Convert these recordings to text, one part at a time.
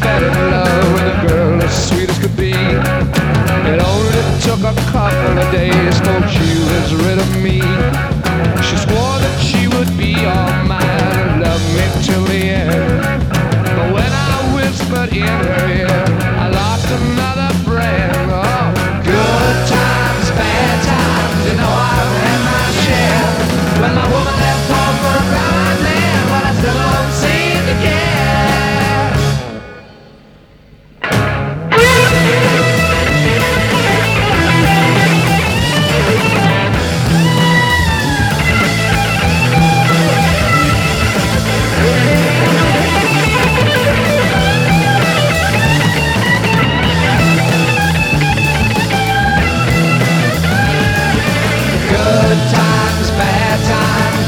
better.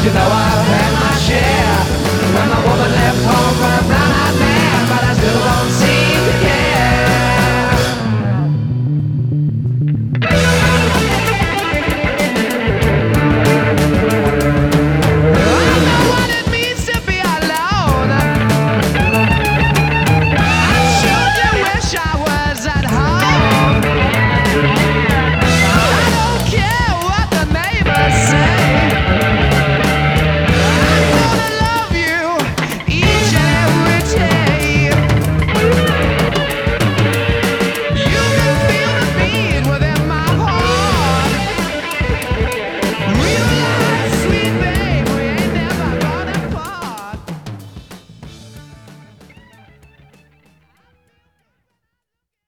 Get out of